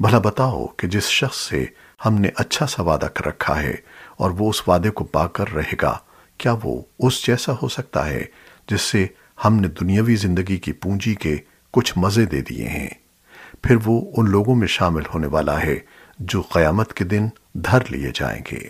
بھلا بتاؤ کہ جس شخص سے ہم نے اچھا سا وعدہ کر رکھا ہے اور وہ اس وعدے کو پا کر رہے گا، کیا وہ اس جیسا ہو سکتا ہے جس سے ہم نے دنیاوی زندگی کی پونجی کے کچھ مزے دے دیے ہیں؟ پھر وہ ان لوگوں میں شامل ہونے والا ہے جو قیامت کے دن دھر لیے جائیں گے۔